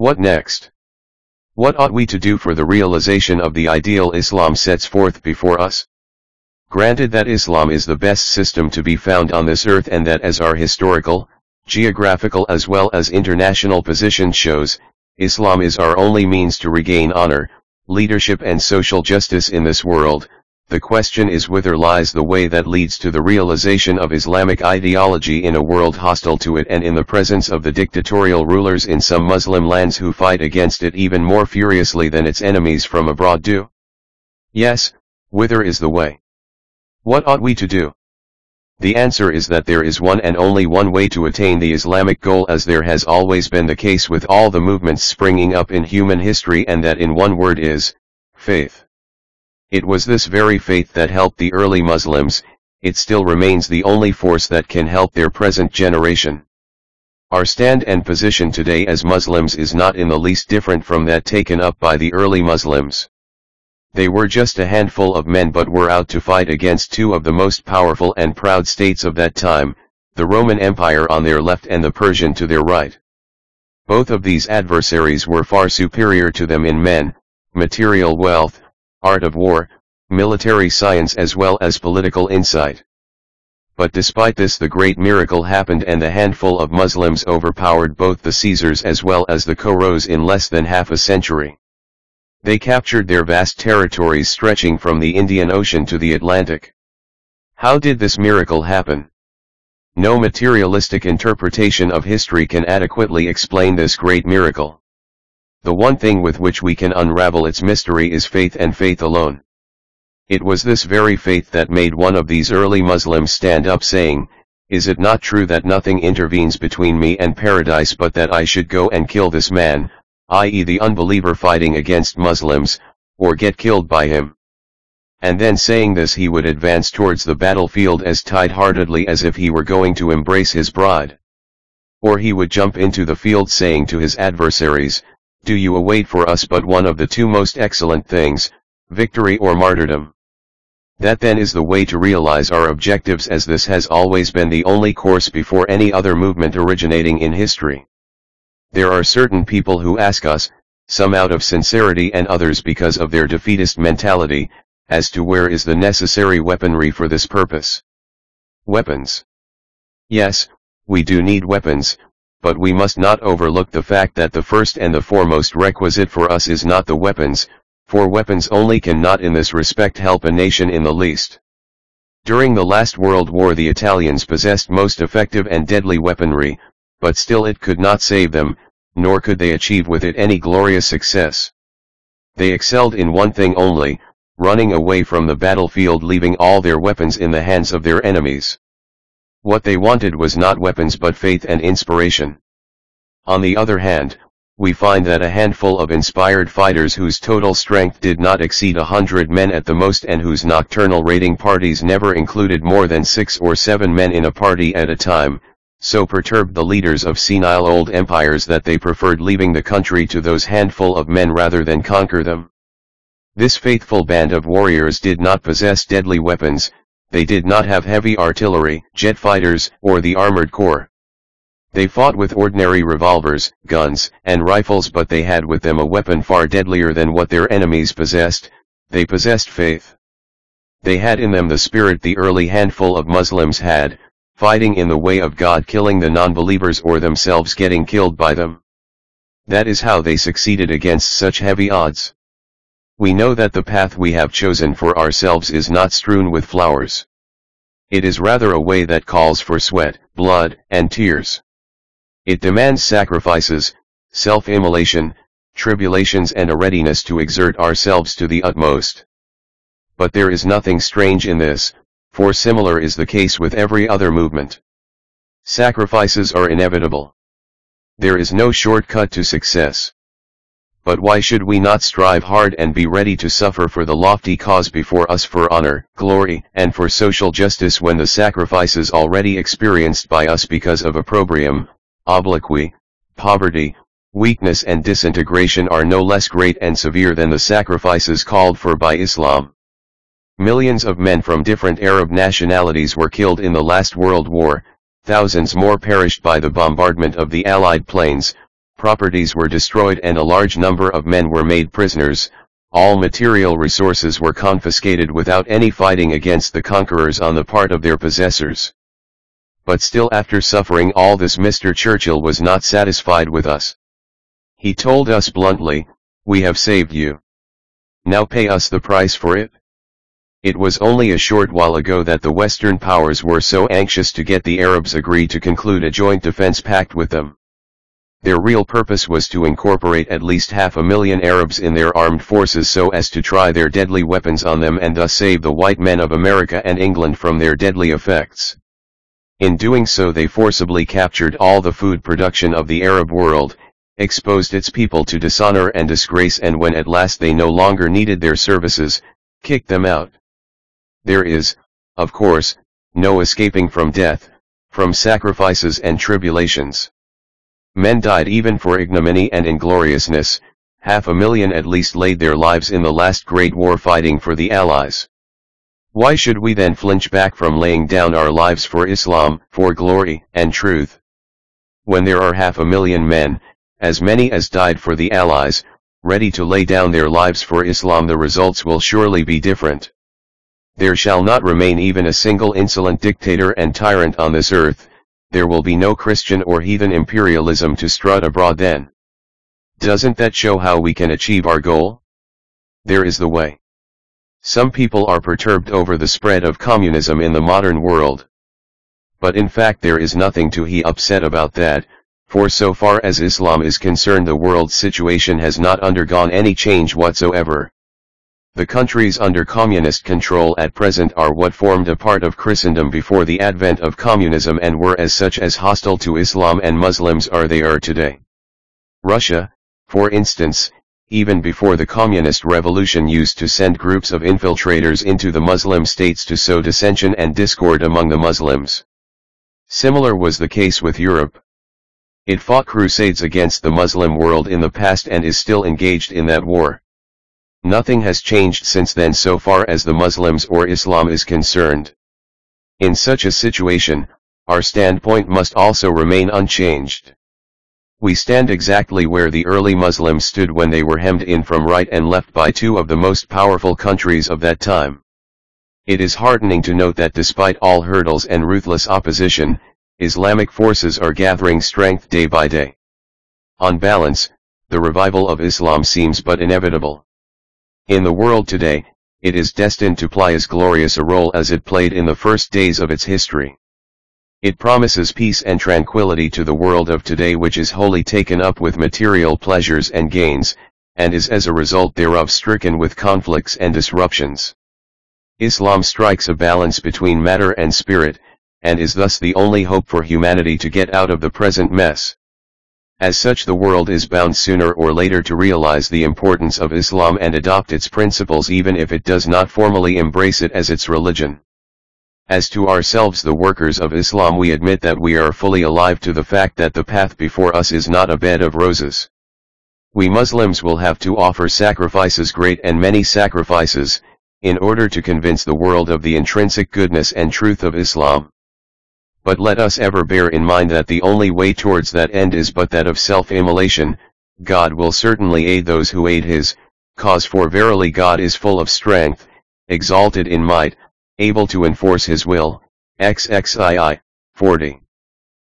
What next? What ought we to do for the realization of the ideal Islam sets forth before us? Granted that Islam is the best system to be found on this earth and that as our historical, geographical as well as international position shows, Islam is our only means to regain honor, leadership and social justice in this world, the question is whither lies the way that leads to the realization of Islamic ideology in a world hostile to it and in the presence of the dictatorial rulers in some Muslim lands who fight against it even more furiously than its enemies from abroad do? Yes, whither is the way? What ought we to do? The answer is that there is one and only one way to attain the Islamic goal as there has always been the case with all the movements springing up in human history and that in one word is, faith. It was this very faith that helped the early Muslims, it still remains the only force that can help their present generation. Our stand and position today as Muslims is not in the least different from that taken up by the early Muslims. They were just a handful of men but were out to fight against two of the most powerful and proud states of that time, the Roman Empire on their left and the Persian to their right. Both of these adversaries were far superior to them in men, material wealth, art of war, military science as well as political insight. But despite this the great miracle happened and the handful of Muslims overpowered both the Caesars as well as the Chosroes in less than half a century. They captured their vast territories stretching from the Indian Ocean to the Atlantic. How did this miracle happen? No materialistic interpretation of history can adequately explain this great miracle. The one thing with which we can unravel its mystery is faith and faith alone. It was this very faith that made one of these early Muslims stand up saying, Is it not true that nothing intervenes between me and paradise but that I should go and kill this man, i.e. the unbeliever fighting against Muslims, or get killed by him? And then saying this he would advance towards the battlefield as tight-heartedly as if he were going to embrace his bride. Or he would jump into the field saying to his adversaries, do you await for us but one of the two most excellent things, victory or martyrdom? That then is the way to realize our objectives as this has always been the only course before any other movement originating in history. There are certain people who ask us, some out of sincerity and others because of their defeatist mentality, as to where is the necessary weaponry for this purpose. Weapons. Yes, we do need weapons, but we must not overlook the fact that the first and the foremost requisite for us is not the weapons, for weapons only can not in this respect help a nation in the least. During the last World War the Italians possessed most effective and deadly weaponry, but still it could not save them, nor could they achieve with it any glorious success. They excelled in one thing only, running away from the battlefield leaving all their weapons in the hands of their enemies. What they wanted was not weapons but faith and inspiration. On the other hand, we find that a handful of inspired fighters whose total strength did not exceed a hundred men at the most and whose nocturnal raiding parties never included more than six or seven men in a party at a time, so perturbed the leaders of senile old empires that they preferred leaving the country to those handful of men rather than conquer them. This faithful band of warriors did not possess deadly weapons, they did not have heavy artillery, jet fighters, or the armored corps. They fought with ordinary revolvers, guns, and rifles but they had with them a weapon far deadlier than what their enemies possessed, they possessed faith. They had in them the spirit the early handful of Muslims had, fighting in the way of God killing the non-believers or themselves getting killed by them. That is how they succeeded against such heavy odds. We know that the path we have chosen for ourselves is not strewn with flowers. It is rather a way that calls for sweat, blood, and tears. It demands sacrifices, self-immolation, tribulations and a readiness to exert ourselves to the utmost. But there is nothing strange in this, for similar is the case with every other movement. Sacrifices are inevitable. There is no shortcut to success. But why should we not strive hard and be ready to suffer for the lofty cause before us for honor, glory, and for social justice when the sacrifices already experienced by us because of opprobrium, obloquy, poverty, weakness and disintegration are no less great and severe than the sacrifices called for by Islam. Millions of men from different Arab nationalities were killed in the last world war, thousands more perished by the bombardment of the Allied planes, properties were destroyed and a large number of men were made prisoners, all material resources were confiscated without any fighting against the conquerors on the part of their possessors. But still after suffering all this Mr. Churchill was not satisfied with us. He told us bluntly, we have saved you. Now pay us the price for it. It was only a short while ago that the Western powers were so anxious to get the Arabs agree to conclude a joint defense pact with them. Their real purpose was to incorporate at least half a million Arabs in their armed forces so as to try their deadly weapons on them and thus save the white men of America and England from their deadly effects. In doing so they forcibly captured all the food production of the Arab world, exposed its people to dishonor and disgrace and when at last they no longer needed their services, kicked them out. There is, of course, no escaping from death, from sacrifices and tribulations. Men died even for ignominy and ingloriousness, half a million at least laid their lives in the last great war fighting for the Allies. Why should we then flinch back from laying down our lives for Islam, for glory, and truth? When there are half a million men, as many as died for the Allies, ready to lay down their lives for Islam the results will surely be different. There shall not remain even a single insolent dictator and tyrant on this earth, there will be no Christian or heathen imperialism to strut abroad then. Doesn't that show how we can achieve our goal? There is the way. Some people are perturbed over the spread of communism in the modern world. But in fact there is nothing to he upset about that, for so far as Islam is concerned the world's situation has not undergone any change whatsoever. The countries under communist control at present are what formed a part of Christendom before the advent of communism and were as such as hostile to Islam and Muslims are they are today. Russia, for instance, even before the communist revolution used to send groups of infiltrators into the Muslim states to sow dissension and discord among the Muslims. Similar was the case with Europe. It fought crusades against the Muslim world in the past and is still engaged in that war. Nothing has changed since then so far as the Muslims or Islam is concerned. In such a situation, our standpoint must also remain unchanged. We stand exactly where the early Muslims stood when they were hemmed in from right and left by two of the most powerful countries of that time. It is heartening to note that despite all hurdles and ruthless opposition, Islamic forces are gathering strength day by day. On balance, the revival of Islam seems but inevitable. In the world today, it is destined to play as glorious a role as it played in the first days of its history. It promises peace and tranquility to the world of today which is wholly taken up with material pleasures and gains, and is as a result thereof stricken with conflicts and disruptions. Islam strikes a balance between matter and spirit, and is thus the only hope for humanity to get out of the present mess. As such the world is bound sooner or later to realize the importance of Islam and adopt its principles even if it does not formally embrace it as its religion. As to ourselves the workers of Islam we admit that we are fully alive to the fact that the path before us is not a bed of roses. We Muslims will have to offer sacrifices great and many sacrifices, in order to convince the world of the intrinsic goodness and truth of Islam. But let us ever bear in mind that the only way towards that end is but that of self-immolation, God will certainly aid those who aid his, cause for verily God is full of strength, exalted in might, able to enforce his will, XXII, 40.